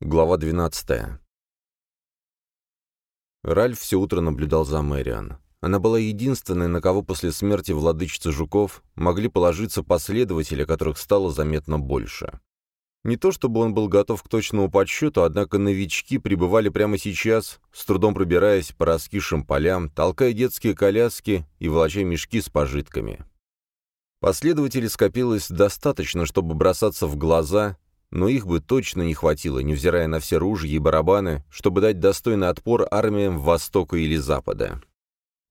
Глава 12. Ральф все утро наблюдал за Мэриан. Она была единственной, на кого после смерти владычицы жуков могли положиться последователи, которых стало заметно больше. Не то чтобы он был готов к точному подсчету, однако новички пребывали прямо сейчас, с трудом пробираясь по раскисшим полям, толкая детские коляски и волоча мешки с пожитками. Последователей скопилось достаточно, чтобы бросаться в глаза, но их бы точно не хватило, невзирая на все ружья и барабаны, чтобы дать достойный отпор армиям Востока или Запада.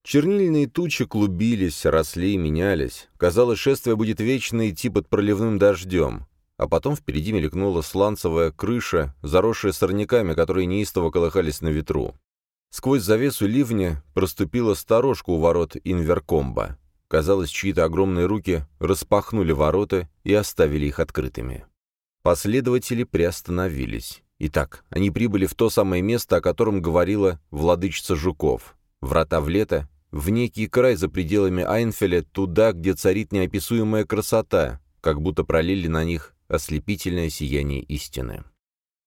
Чернильные тучи клубились, росли и менялись. Казалось, шествие будет вечно идти под проливным дождем. А потом впереди мелькнула сланцевая крыша, заросшая сорняками, которые неистово колыхались на ветру. Сквозь завесу ливня проступила сторожка у ворот Инверкомба. Казалось, чьи-то огромные руки распахнули ворота и оставили их открытыми. Последователи приостановились. Итак, они прибыли в то самое место, о котором говорила владычица Жуков. Врата в лето, в некий край за пределами Айнфеля, туда, где царит неописуемая красота, как будто пролили на них ослепительное сияние истины.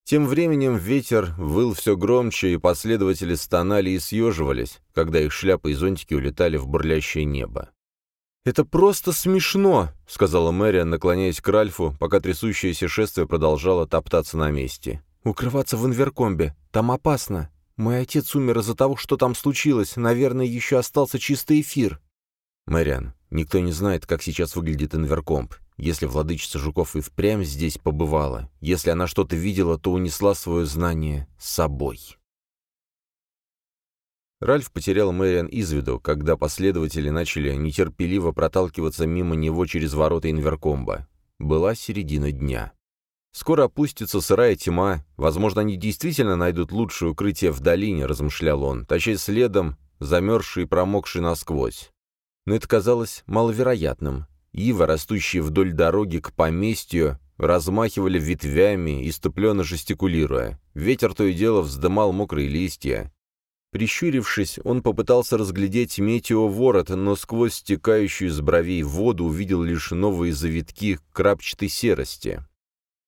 Тем временем ветер выл все громче, и последователи стонали и съеживались, когда их шляпы и зонтики улетали в бурлящее небо. «Это просто смешно», — сказала Мэриан, наклоняясь к Ральфу, пока трясущееся шествие продолжало топтаться на месте. «Укрываться в Инверкомбе. Там опасно. Мой отец умер из-за того, что там случилось. Наверное, еще остался чистый эфир». «Мэриан, никто не знает, как сейчас выглядит Инверкомб. Если владычица Жуков и впрямь здесь побывала, если она что-то видела, то унесла свое знание с собой». Ральф потерял Мэриан из виду, когда последователи начали нетерпеливо проталкиваться мимо него через ворота Инверкомба. Была середина дня. «Скоро опустится сырая тьма. Возможно, они действительно найдут лучшее укрытие в долине», — размышлял он, тащась следом, замерзший и промокший насквозь. Но это казалось маловероятным. Ивы, растущие вдоль дороги к поместью, размахивали ветвями, иступленно жестикулируя. Ветер то и дело вздымал мокрые листья. Прищурившись, он попытался разглядеть метеоворот, но сквозь стекающую из бровей воду увидел лишь новые завитки крапчатой серости.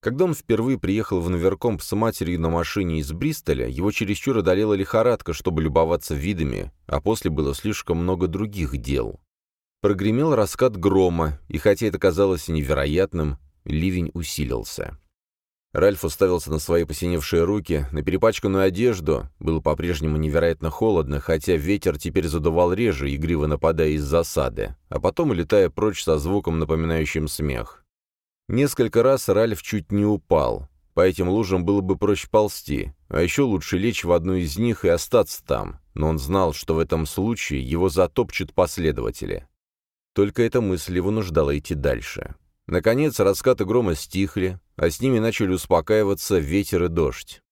Когда он впервые приехал в Наверкомп с матерью на машине из Бристоля, его чересчур одолела лихорадка, чтобы любоваться видами, а после было слишком много других дел. Прогремел раскат грома, и хотя это казалось невероятным, ливень усилился. Ральф уставился на свои посиневшие руки, на перепачканную одежду. Было по-прежнему невероятно холодно, хотя ветер теперь задувал реже, игриво нападая из засады, а потом улетая прочь со звуком, напоминающим смех. Несколько раз Ральф чуть не упал. По этим лужам было бы проще ползти, а еще лучше лечь в одну из них и остаться там, но он знал, что в этом случае его затопчут последователи. Только эта мысль его нуждала идти дальше. Наконец, раскаты грома стихли, а с ними начали успокаиваться ветер и дождь.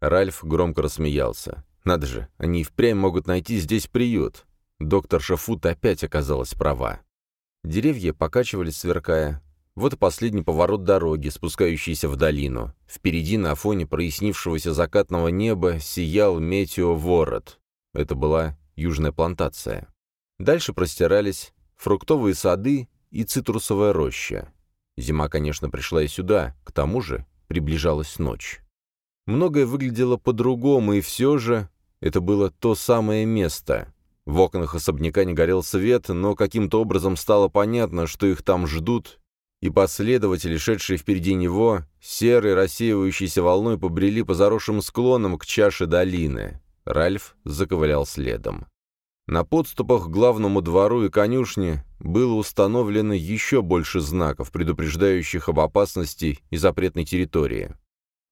Ральф громко рассмеялся. «Надо же, они впрямь могут найти здесь приют». Доктор Шафут опять оказалась права. Деревья покачивались, сверкая. Вот и последний поворот дороги, спускающийся в долину. Впереди, на фоне прояснившегося закатного неба, сиял метеоворот. Это была южная плантация. Дальше простирались фруктовые сады и цитрусовая роща. Зима, конечно, пришла и сюда, к тому же приближалась ночь. Многое выглядело по-другому, и все же это было то самое место. В окнах особняка не горел свет, но каким-то образом стало понятно, что их там ждут, и последователи, шедшие впереди него, серой рассеивающейся волной побрели по заросшим склонам к чаше долины. Ральф заковылял следом. На подступах к главному двору и конюшне было установлено еще больше знаков, предупреждающих об опасности и запретной территории.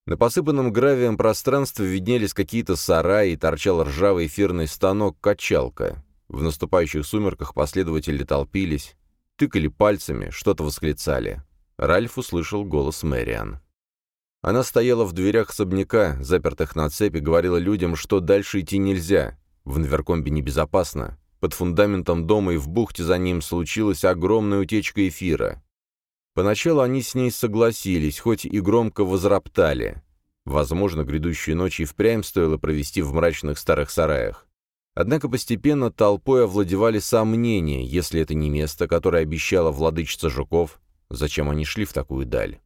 На посыпанном гравием пространстве виднелись какие-то сараи, торчал ржавый эфирный станок-качалка. В наступающих сумерках последователи толпились, тыкали пальцами, что-то восклицали. Ральф услышал голос Мэриан. Она стояла в дверях особняка, запертых на цепи, говорила людям, что дальше идти нельзя, в Нверкомбе небезопасно. Под фундаментом дома и в бухте за ним случилась огромная утечка эфира. Поначалу они с ней согласились, хоть и громко возроптали. Возможно, грядущие ночи впрямь стоило провести в мрачных старых сараях. Однако постепенно толпой овладевали сомнения, если это не место, которое обещала владычица Жуков, зачем они шли в такую даль.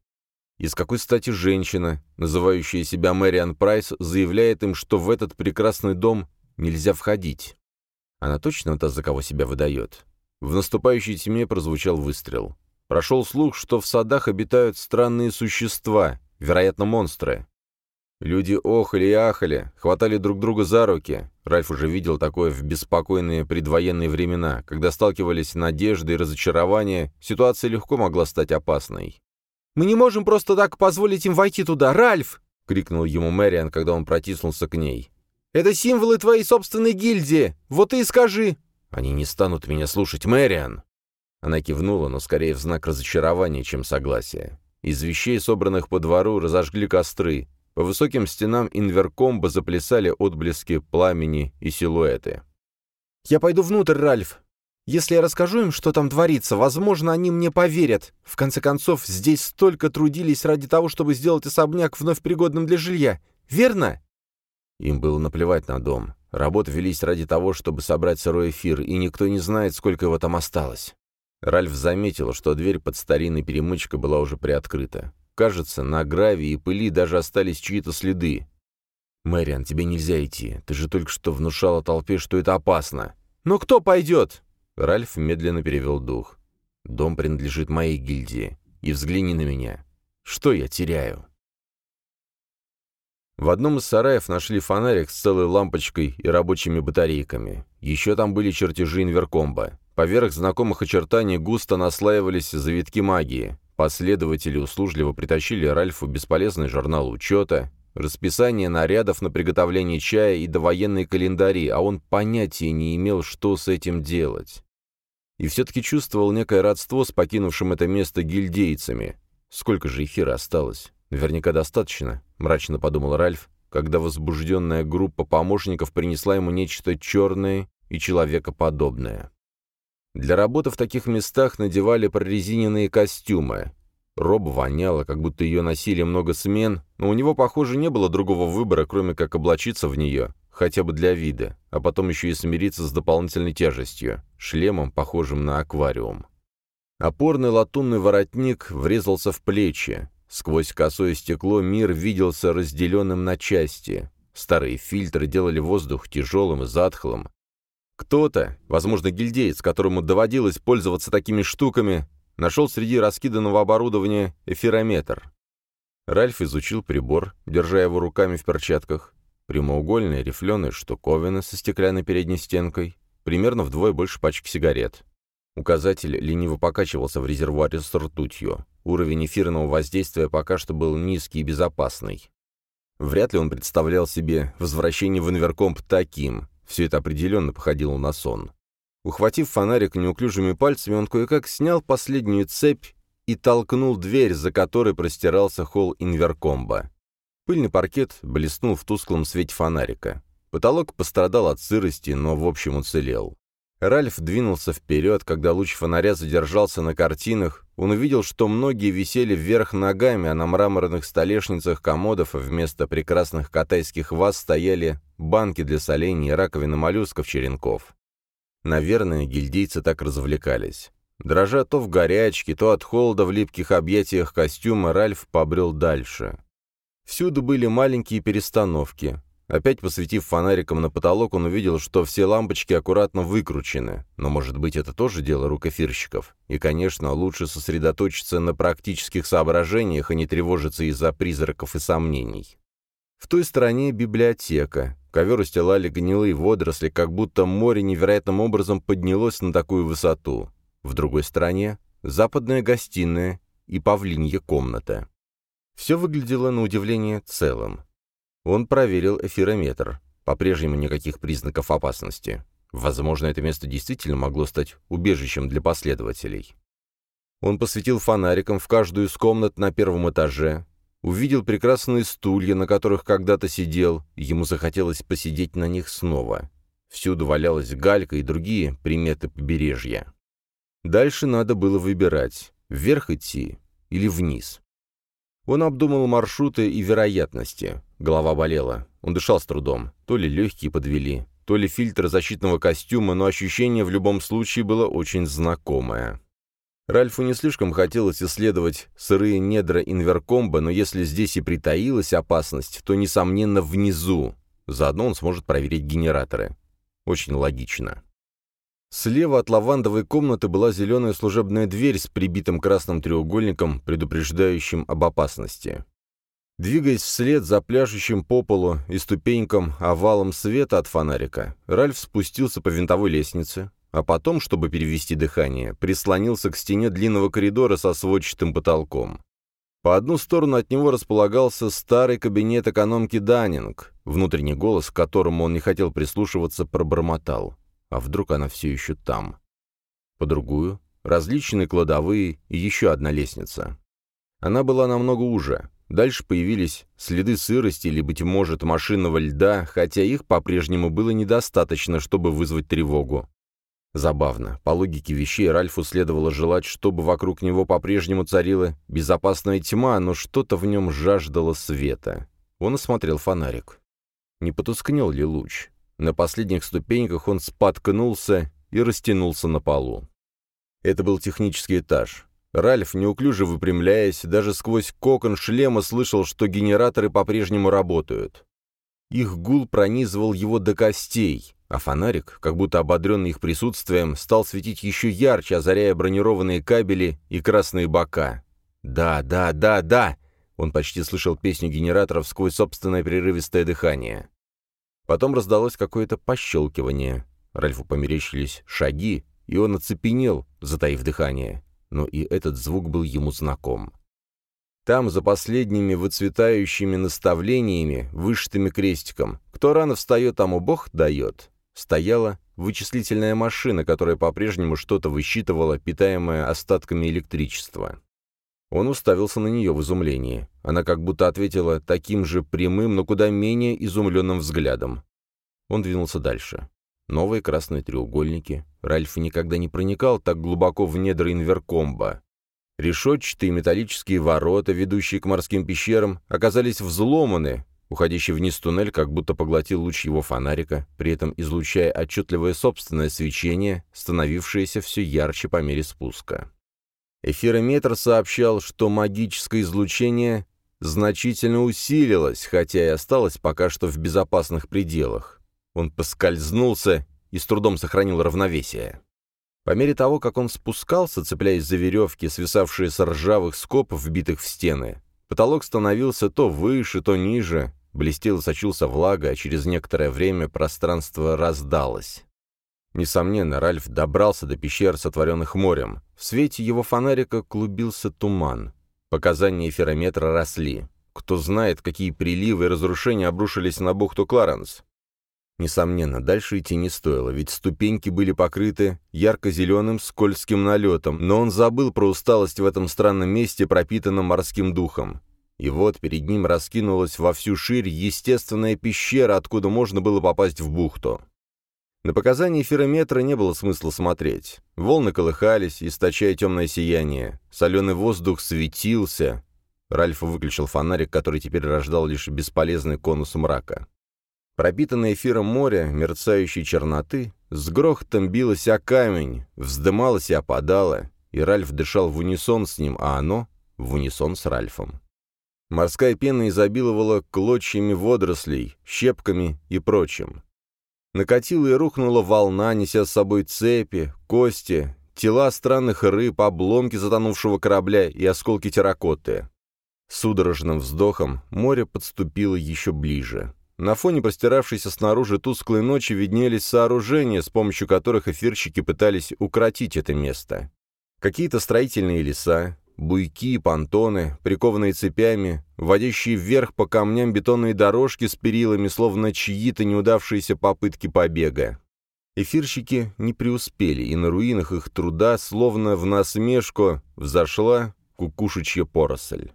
И с какой стати женщина, называющая себя Мэриан Прайс, заявляет им, что в этот прекрасный дом нельзя входить? Она точно та, за кого себя выдает? В наступающей тьме прозвучал выстрел. Прошел слух, что в садах обитают странные существа, вероятно, монстры. Люди охали и ахали, хватали друг друга за руки. Ральф уже видел такое в беспокойные предвоенные времена, когда сталкивались надежды и разочарования, ситуация легко могла стать опасной. «Мы не можем просто так позволить им войти туда, Ральф!» — крикнул ему Мэриан, когда он протиснулся к ней. «Это символы твоей собственной гильдии! Вот ты и скажи!» «Они не станут меня слушать, Мэриан!» Она кивнула, но скорее в знак разочарования, чем согласия. Из вещей, собранных по двору, разожгли костры, по высоким стенам инверкомба заплясали отблески пламени и силуэты. «Я пойду внутрь, Ральф. Если я расскажу им, что там творится, возможно, они мне поверят. В конце концов, здесь столько трудились ради того, чтобы сделать особняк вновь пригодным для жилья. Верно?» Им было наплевать на дом. Работы велись ради того, чтобы собрать сырой эфир, и никто не знает, сколько его там осталось. Ральф заметил, что дверь под старинной перемычкой была уже приоткрыта. Кажется, на гравии и пыли даже остались чьи-то следы. «Мэриан, тебе нельзя идти. Ты же только что внушала толпе, что это опасно». «Но кто пойдет?» Ральф медленно перевел дух. «Дом принадлежит моей гильдии. И взгляни на меня. Что я теряю?» В одном из сараев нашли фонарик с целой лампочкой и рабочими батарейками. Еще там были чертежи инверкомба. Поверх знакомых очертаний густо наслаивались завитки магии. Последователи услужливо притащили Ральфу бесполезный журнал учета, расписание нарядов на приготовление чая и довоенные календари, а он понятия не имел, что с этим делать. И все-таки чувствовал некое родство с покинувшим это место гильдейцами. Сколько же эфира осталось? Наверняка достаточно, мрачно подумал Ральф, когда возбужденная группа помощников принесла ему нечто черное и человекоподобное. Для работы в таких местах надевали прорезиненные костюмы. Роб воняла, как будто ее носили много смен, но у него, похоже, не было другого выбора, кроме как облачиться в нее, хотя бы для вида, а потом еще и смириться с дополнительной тяжестью, шлемом, похожим на аквариум. Опорный латунный воротник врезался в плечи. Сквозь косое стекло мир виделся разделенным на части. Старые фильтры делали воздух тяжелым и затхлым, кто-то, возможно, гильдеец, которому доводилось пользоваться такими штуками, нашел среди раскиданного оборудования эфирометр. Ральф изучил прибор, держа его руками в перчатках. Прямоугольная рифленая штуковина со стеклянной передней стенкой, примерно вдвое больше пачки сигарет. Указатель лениво покачивался в резервуаре с ртутью. Уровень эфирного воздействия пока что был низкий и безопасный. Вряд ли он представлял себе возвращение в инверкомп таким, все это определенно походило на сон. Ухватив фонарик неуклюжими пальцами, он кое-как снял последнюю цепь и толкнул дверь, за которой простирался холл инверкомба. Пыльный паркет блеснул в тусклом свете фонарика. Потолок пострадал от сырости, но в общем уцелел. Ральф двинулся вперед, когда луч фонаря задержался на картинах, он увидел, что многие висели вверх ногами, а на мраморных столешницах комодов вместо прекрасных катайских ваз стояли банки для солений и раковины моллюсков-черенков. Наверное, гильдейцы так развлекались. Дрожа то в горячке, то от холода в липких объятиях костюма, Ральф побрел дальше. Всюду были маленькие перестановки. Опять посветив фонариком на потолок, он увидел, что все лампочки аккуратно выкручены. Но, может быть, это тоже дело рук эфирщиков. И, конечно, лучше сосредоточиться на практических соображениях, а не тревожиться из-за призраков и сомнений. В той стороне библиотека. Ковер устилали гнилые водоросли, как будто море невероятным образом поднялось на такую высоту. В другой стороне — западная гостиная и павлинья комната. Все выглядело, на удивление, целым. Он проверил эфирометр. По-прежнему никаких признаков опасности. Возможно, это место действительно могло стать убежищем для последователей. Он посветил фонариком в каждую из комнат на первом этаже, увидел прекрасные стулья, на которых когда-то сидел, ему захотелось посидеть на них снова. Всюду валялась галька и другие приметы побережья. Дальше надо было выбирать, вверх идти или вниз. Он обдумал маршруты и вероятности. Голова болела. Он дышал с трудом. То ли легкие подвели, то ли фильтр защитного костюма, но ощущение в любом случае было очень знакомое. Ральфу не слишком хотелось исследовать сырые недра инверкомба, но если здесь и притаилась опасность, то, несомненно, внизу. Заодно он сможет проверить генераторы. Очень логично. Слева от лавандовой комнаты была зеленая служебная дверь с прибитым красным треугольником, предупреждающим об опасности. Двигаясь вслед за пляшущим по полу и ступенькам овалом света от фонарика, Ральф спустился по винтовой лестнице, а потом, чтобы перевести дыхание, прислонился к стене длинного коридора со сводчатым потолком. По одну сторону от него располагался старый кабинет экономки Даннинг, внутренний голос, к которому он не хотел прислушиваться, пробормотал. А вдруг она все еще там? По другую — различные кладовые и еще одна лестница. Она была намного уже. Дальше появились следы сырости или, быть может, машинного льда, хотя их по-прежнему было недостаточно, чтобы вызвать тревогу. Забавно. По логике вещей Ральфу следовало желать, чтобы вокруг него по-прежнему царила безопасная тьма, но что-то в нем жаждало света. Он осмотрел фонарик. Не потускнел ли луч? На последних ступеньках он споткнулся и растянулся на полу. Это был технический этаж. Ральф, неуклюже выпрямляясь, даже сквозь кокон шлема слышал, что генераторы по-прежнему работают. Их гул пронизывал его до костей, а фонарик, как будто ободренный их присутствием, стал светить еще ярче, озаряя бронированные кабели и красные бока. «Да, да, да, да!» Он почти слышал песню генераторов сквозь собственное прерывистое дыхание. Потом раздалось какое-то пощелкивание. Ральфу померещились шаги, и он оцепенел, затаив дыхание. Но и этот звук был ему знаком. Там, за последними выцветающими наставлениями, вышитыми крестиком, кто рано встает, тому Бог дает, стояла вычислительная машина, которая по-прежнему что-то высчитывала, питаемая остатками электричества. Он уставился на нее в изумлении. Она как будто ответила таким же прямым, но куда менее изумленным взглядом. Он двинулся дальше. Новые красные треугольники. Ральф никогда не проникал так глубоко в недра инверкомба. Решетчатые металлические ворота, ведущие к морским пещерам, оказались взломаны, Уходящий вниз туннель как будто поглотил луч его фонарика, при этом излучая отчетливое собственное свечение, становившееся все ярче по мере спуска. Эфирометр сообщал, что магическое излучение значительно усилилось, хотя и осталось пока что в безопасных пределах. Он поскользнулся и с трудом сохранил равновесие. По мере того, как он спускался, цепляясь за веревки, свисавшие с ржавых скоб, вбитых в стены, потолок становился то выше, то ниже, Блестел и сочился влага, а через некоторое время пространство раздалось. Несомненно, Ральф добрался до пещер, сотворенных морем. В свете его фонарика клубился туман. Показания эфирометра росли. Кто знает, какие приливы и разрушения обрушились на бухту Кларенс. Несомненно, дальше идти не стоило, ведь ступеньки были покрыты ярко-зеленым скользким налетом, но он забыл про усталость в этом странном месте, пропитанном морским духом. И вот перед ним раскинулась во всю ширь естественная пещера, откуда можно было попасть в бухту. На показания эфирометра не было смысла смотреть. Волны колыхались, источая темное сияние. Соленый воздух светился. Ральф выключил фонарик, который теперь рождал лишь бесполезный конус мрака. Пропитанное эфиром море, мерцающей черноты, с грохотом билось о камень, вздымалось и опадало, и Ральф дышал в унисон с ним, а оно — в унисон с Ральфом. Морская пена изобиловала клочьями водорослей, щепками и прочим. Накатила и рухнула волна, неся с собой цепи, кости, тела странных рыб, обломки затонувшего корабля и осколки терракоты. Судорожным вздохом море подступило еще ближе. На фоне простиравшейся снаружи тусклой ночи виднелись сооружения, с помощью которых эфирщики пытались укротить это место. Какие-то строительные леса, Буйки, понтоны, прикованные цепями, водящие вверх по камням бетонные дорожки с перилами, словно чьи-то неудавшиеся попытки побега. Эфирщики не преуспели, и на руинах их труда, словно в насмешку, взошла кукушечья поросль.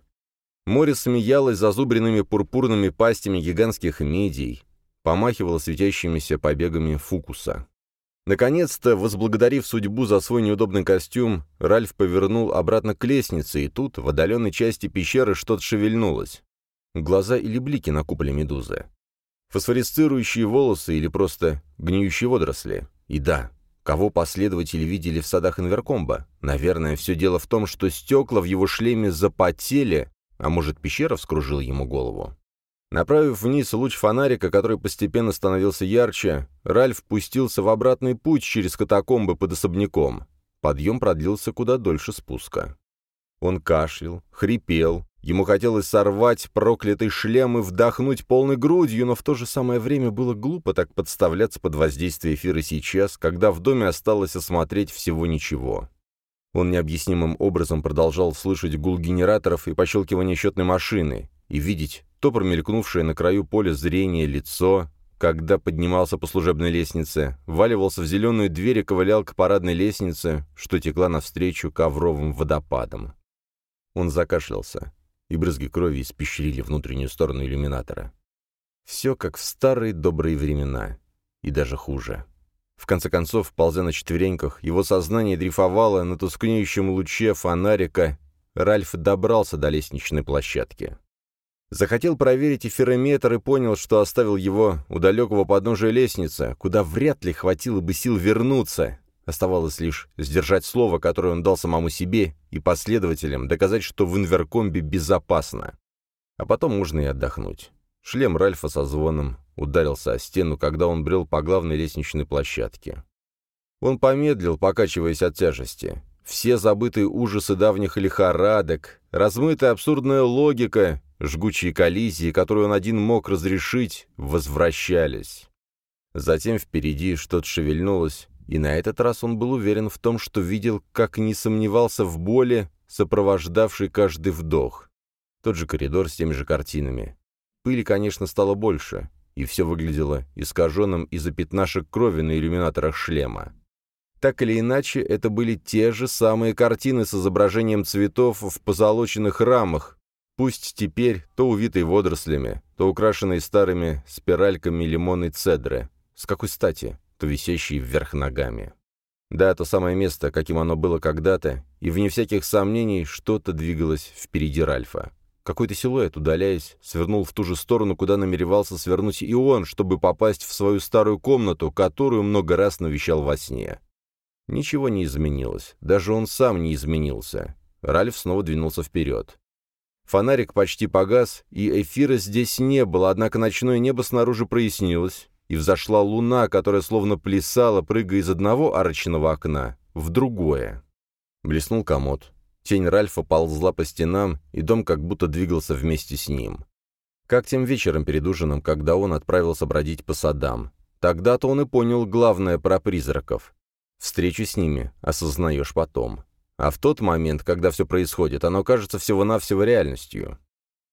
Море смеялось зазубренными пурпурными пастями гигантских медий, помахивало светящимися побегами фукуса. Наконец-то, возблагодарив судьбу за свой неудобный костюм, Ральф повернул обратно к лестнице, и тут, в отдаленной части пещеры, что-то шевельнулось. Глаза или блики на куполе медузы. Фосфорисцирующие волосы или просто гниющие водоросли. И да, Кого последователи видели в садах Инверкомба? Наверное, все дело в том, что стекла в его шлеме запотели, а может, пещера вскружила ему голову. Направив вниз луч фонарика, который постепенно становился ярче, Ральф пустился в обратный путь через катакомбы под особняком. Подъем продлился куда дольше спуска. Он кашлял, хрипел, ему хотелось сорвать проклятый шлем и вдохнуть полной грудью, но в то же самое время было глупо так подставляться под воздействие эфира сейчас, когда в доме осталось осмотреть всего ничего. Он необъяснимым образом продолжал слышать гул генераторов и пощелкивание счетной машины, и видеть то промелькнувшее на краю поля зрения лицо, когда поднимался по служебной лестнице, валивался в зеленую дверь и ковылял к парадной лестнице, что текла навстречу ковровым водопадом. Он закашлялся, и брызги крови испещрили внутреннюю сторону иллюминатора. Все как в старые добрые времена, и даже хуже. В конце концов, ползя на четвереньках, его сознание дрейфовало на тускнеющем луче фонарика, Ральф добрался до лестничной площадки. Захотел проверить эфирометр и понял, что оставил его у далекого подножия лестницы, куда вряд ли хватило бы сил вернуться. Оставалось лишь сдержать слово, которое он дал самому себе и последователям, доказать, что в инверкомбе безопасно. А потом можно и отдохнуть. Шлем Ральфа со звоном ударился о стену, когда он брел по главной лестничной площадке. Он помедлил, покачиваясь от тяжести. Все забытые ужасы давних лихорадок, размытая абсурдная логика, Жгучие коллизии, которые он один мог разрешить, возвращались. Затем впереди что-то шевельнулось, и на этот раз он был уверен в том, что видел, как не сомневался в боли, сопровождавшей каждый вдох. Тот же коридор с теми же картинами. Пыли, конечно, стало больше, и все выглядело искаженным из-за пятнашек крови на иллюминаторах шлема. Так или иначе, это были те же самые картины с изображением цветов в позолоченных рамах, Пусть теперь то увитый водорослями, то украшенный старыми спиральками лимонной цедры. С какой стати? То висящие вверх ногами. Да, то самое место, каким оно было когда-то, и вне всяких сомнений что-то двигалось впереди Ральфа. Какой-то силуэт, удаляясь, свернул в ту же сторону, куда намеревался свернуть и он, чтобы попасть в свою старую комнату, которую много раз навещал во сне. Ничего не изменилось, даже он сам не изменился. Ральф снова двинулся вперед. Фонарик почти погас, и эфира здесь не было, однако ночное небо снаружи прояснилось, и взошла луна, которая словно плясала, прыгая из одного арочного окна в другое. Блеснул комод. Тень Ральфа ползла по стенам, и дом как будто двигался вместе с ним. Как тем вечером перед ужином, когда он отправился бродить по садам. Тогда-то он и понял главное про призраков. Встречу с ними осознаешь потом. А в тот момент, когда все происходит, оно кажется всего-навсего реальностью.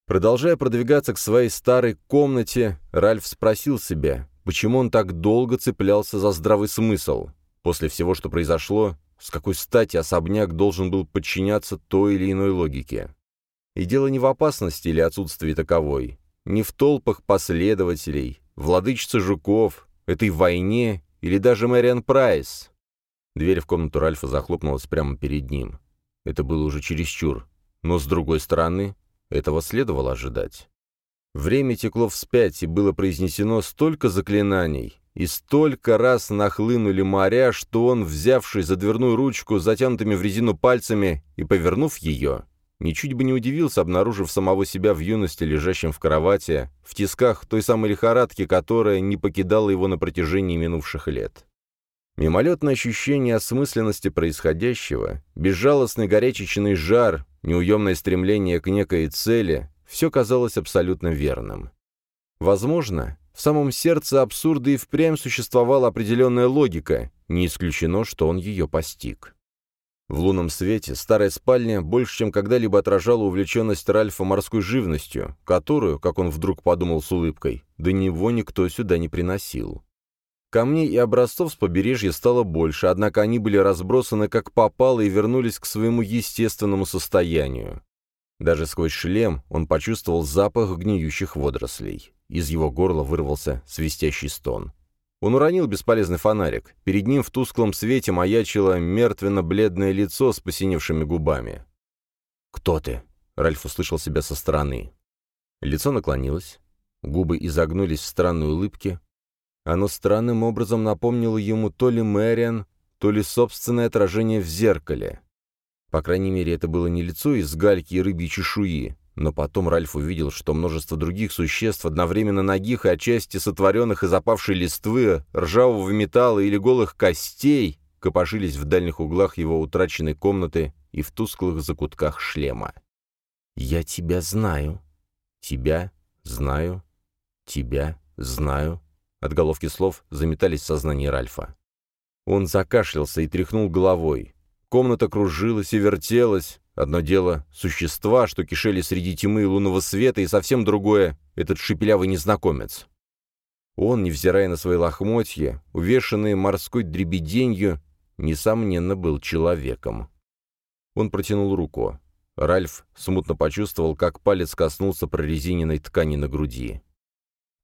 Продолжая продвигаться к своей старой комнате, Ральф спросил себя, почему он так долго цеплялся за здравый смысл. После всего, что произошло, с какой стати особняк должен был подчиняться той или иной логике? И дело не в опасности или отсутствии таковой, не в толпах последователей, владычице жуков, этой войне или даже Мэриан Прайс. Дверь в комнату Ральфа захлопнулась прямо перед ним. Это было уже чересчур. Но, с другой стороны, этого следовало ожидать. Время текло вспять, и было произнесено столько заклинаний, и столько раз нахлынули моря, что он, взявшись за дверную ручку, затянутыми в резину пальцами и повернув ее, ничуть бы не удивился, обнаружив самого себя в юности, лежащем в кровати, в тисках той самой лихорадки, которая не покидала его на протяжении минувших лет. Мимолетное ощущение осмысленности происходящего, безжалостный горячечный жар, неуемное стремление к некой цели — все казалось абсолютно верным. Возможно, в самом сердце абсурда и впрямь существовала определенная логика, не исключено, что он ее постиг. В лунном свете старая спальня больше, чем когда-либо отражала увлеченность Ральфа морской живностью, которую, как он вдруг подумал с улыбкой, до него никто сюда не приносил. Камней и образцов с побережья стало больше, однако они были разбросаны как попало и вернулись к своему естественному состоянию. Даже сквозь шлем он почувствовал запах гниющих водорослей. Из его горла вырвался свистящий стон. Он уронил бесполезный фонарик. Перед ним в тусклом свете маячило мертвенно-бледное лицо с посиневшими губами. «Кто ты?» — Ральф услышал себя со стороны. Лицо наклонилось, губы изогнулись в странной улыбке, оно странным образом напомнило ему то ли Мэриан, то ли собственное отражение в зеркале. По крайней мере, это было не лицо из гальки и рыбьей чешуи, но потом Ральф увидел, что множество других существ, одновременно ногих и отчасти сотворенных из опавшей листвы, ржавого металла или голых костей, копошились в дальних углах его утраченной комнаты и в тусклых закутках шлема. «Я тебя знаю. Тебя знаю. Тебя знаю». Отголовки слов заметались в сознании Ральфа. Он закашлялся и тряхнул головой. Комната кружилась и вертелась, Одно дело — существа, что кишели среди тьмы и лунного света, и совсем другое — этот шепелявый незнакомец. Он, невзирая на свои лохмотья, увешанные морской дребеденью, несомненно, был человеком. Он протянул руку. Ральф смутно почувствовал, как палец коснулся прорезиненной ткани на груди.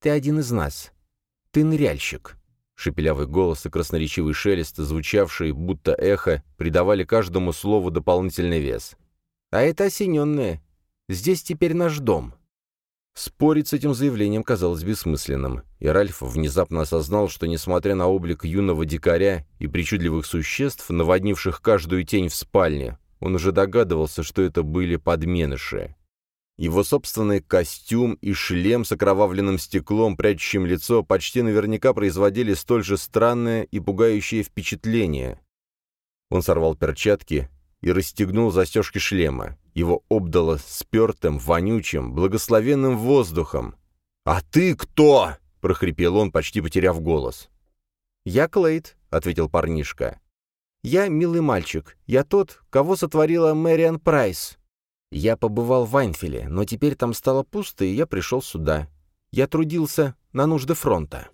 «Ты один из нас. Ты ныряльщик». Шепелявый голос и красноречивый шелест, звучавший будто эхо, придавали каждому слову дополнительный вес. «А это осененное. Здесь теперь наш дом». Спорить с этим заявлением казалось бессмысленным, и Ральф внезапно осознал, что, несмотря на облик юного дикаря и причудливых существ, наводнивших каждую тень в спальне, он уже догадывался, что это были подменыши. Его собственный костюм и шлем с окровавленным стеклом, прячущим лицо, почти наверняка производили столь же странное и пугающее впечатление. Он сорвал перчатки и расстегнул застежки шлема. Его обдало спертым, вонючим, благословенным воздухом. «А ты кто?» — прохрипел он, почти потеряв голос. «Я Клейд», — ответил парнишка. «Я милый мальчик. Я тот, кого сотворила Мэриан Прайс». Я побывал в Айнфиле, но теперь там стало пусто, и я пришел сюда. Я трудился на нужды фронта.